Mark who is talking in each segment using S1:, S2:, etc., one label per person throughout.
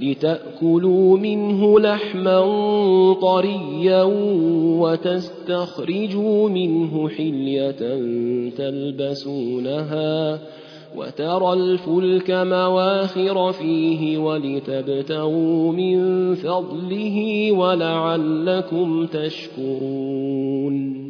S1: لتأكلوا منه لحما طريا وتستخرجوا منه حلية تلبسونها وترى الفلك مواخر فيه ولتبتغوا من فضله ولعلكم تشكرون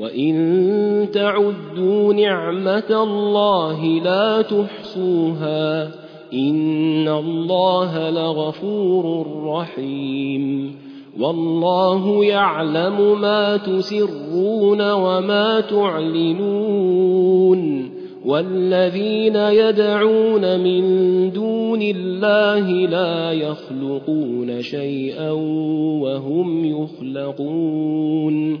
S1: وإن تعدوا نعمة الله لا تحصوها إن الله لغفور رحيم والله يعلم ما تسرون وما تعلنون والذين يدعون من دون الله لا يخلقون شيئا وهم يخلقون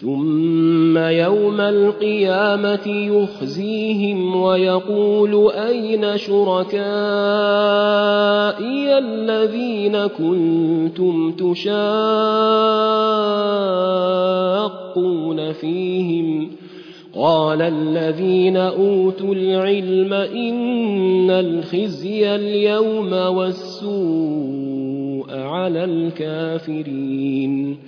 S1: ثم يوم القيامة يخزيهم ويقول أين شركائي الذين كنتم تشاقون فيهم؟ قال الذين أوتوا العلم إن الخزي اليوم والسوء على الكافرين.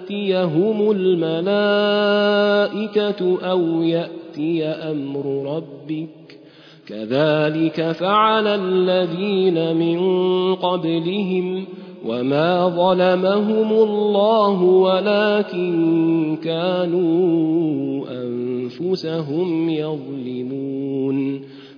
S1: تاتيهم الملائكه أو ياتي أمر ربك كذلك فعل الذين من قبلهم وما ظلمهم الله ولكن كانوا انفسهم يظلمون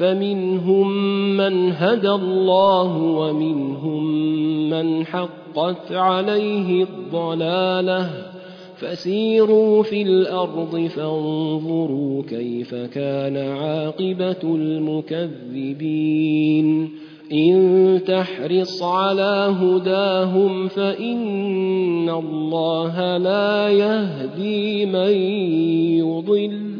S1: فمنهم من هدى الله ومنهم من حقت عليه الضلاله. فسيروا في الأرض فانظروا كيف كان عاقبة المكذبين. إن تحرص على هداهم فإن الله لا يهدي من يضل.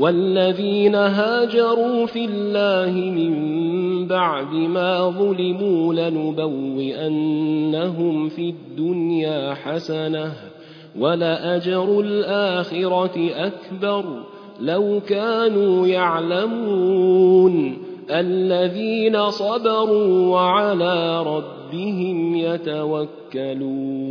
S1: والذين هاجروا في الله من بعد ما ظلموا لنبوئنهم في الدنيا حسنة ولأجر الآخرة أكبر لو كانوا يعلمون الذين صبروا وعلى ربهم يتوكلون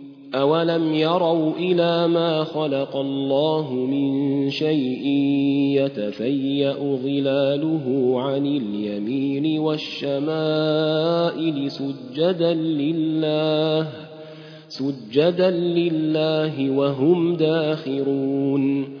S1: اولم يروا إلى ما خلق الله من شيء يتفيا ظلاله عن اليمين والشمائل سجدا لله سجدا لله وهم داخرون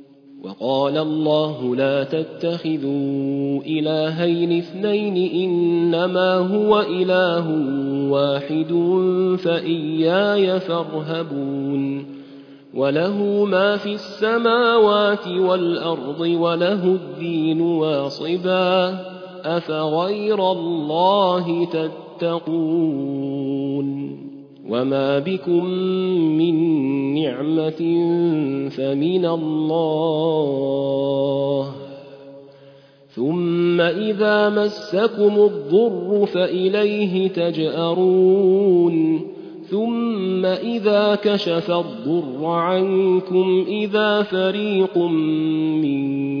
S1: وقال الله لا تتخذوا إلهين اثنين إنما هو إله واحد فإياي فارهبون وله ما في السماوات والأرض وله الدين واصبا أفغير الله تتقون وما بكم من نعمه فمن الله ثم اذا مسكم الضر فاليه تجارون ثم اذا كشف الضر عنكم اذا فريق منكم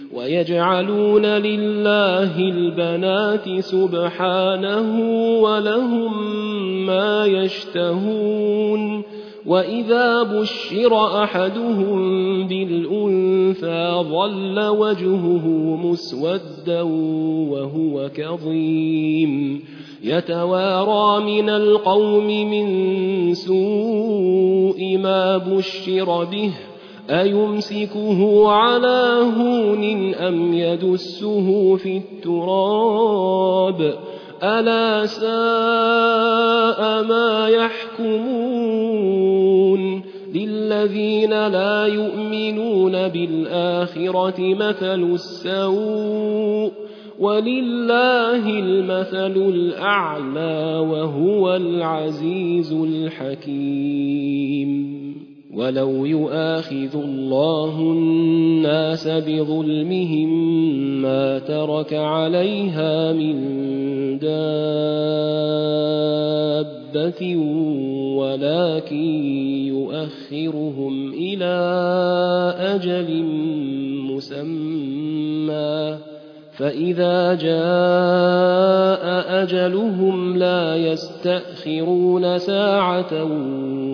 S1: ويجعلون لله البنات سبحانه ولهم ما يشتهون وإذا بشر أحدهم بالأنثى ظل وجهه مسودا وهو كظيم يتوارى من القوم من سوء ما بشر به ايمسكه على هون ام يدسه في التراب الا ساء ما يحكمون للذين لا يؤمنون بالاخره مثل السوء ولله المثل الاعلى وهو العزيز الحكيم ولو يؤاخذ الله الناس بظلمهم ما ترك عليها من دابه ولكن يؤخرهم إلى أجل مسمى فاذا جاء اجلهم لا يستاخرون ساعه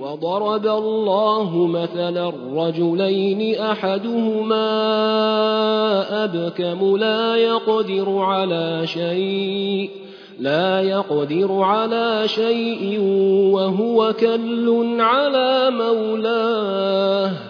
S1: وضرب الله مثلا رجلين أحدهما أبكم لا يقدر على شيء لا يقدر على شيء وهو كل على مولاه.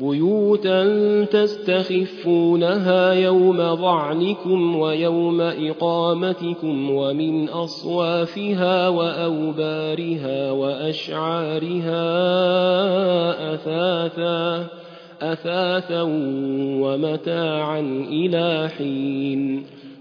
S1: بيوتا تستخفونها يوم ظعنكم ويوم إقامتكم ومن أصوافها وأوبارها وأشعارها أثاثا أثاثا ومتاعا إلى حين.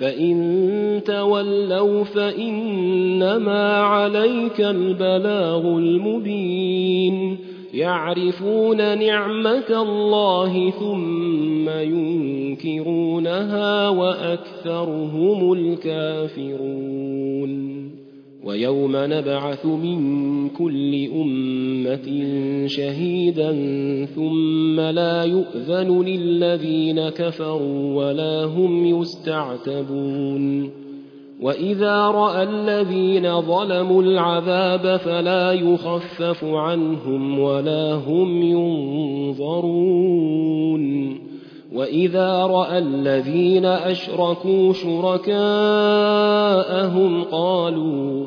S1: فإن تولوا فإنما عليك البلاغ المبين. يعرفون نعمة الله ثم ينكرونها وأكثرهم الكافرون. ويوم نبعث من كل أمة شهيدا ثم لا يؤذن للذين كفروا ولا هم يستعتبون. وإذا رأى الذين ظلموا العذاب فلا يخفف عنهم ولا هم ينظرون. وإذا رأى الذين أشركوا شركاءهم قالوا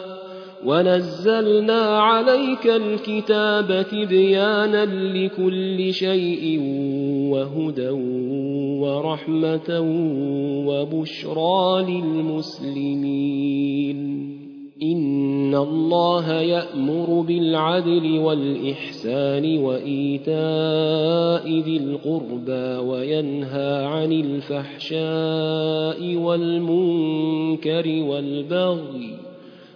S1: ونزلنا عليك الكتاب تبيانا لكل شيء وهدى ورحمه وبشرى للمسلمين ان الله يامر بالعدل والاحسان وايتاء ذي القربى وينهى عن الفحشاء والمنكر والبغي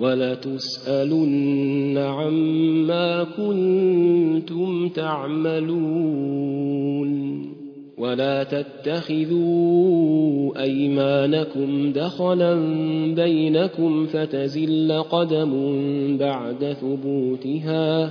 S1: ولتسألن عما كنتم تعملون. ولا تتخذوا أيمانكم دخلا بينكم فتزل قدم بعد ثبوتها.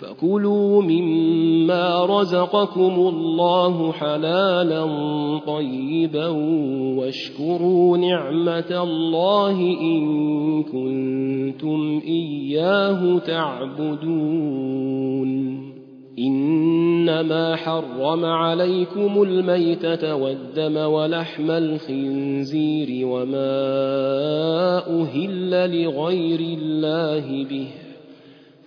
S1: فكلوا مما رزقكم الله حلالا طيبا واشكروا نعمة الله إن كنتم إياه تعبدون إنما حرم عليكم الميتة والدم ولحم الخنزير وما أهل لغير الله به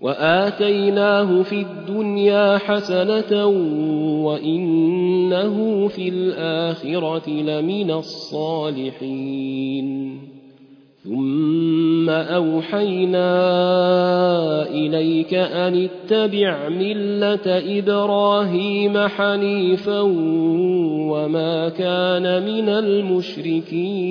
S1: واتيناه في الدنيا حسنه وانه في الاخره لمن الصالحين ثم اوحينا اليك ان اتبع مله إبراهيم حنيفا وما كان من المشركين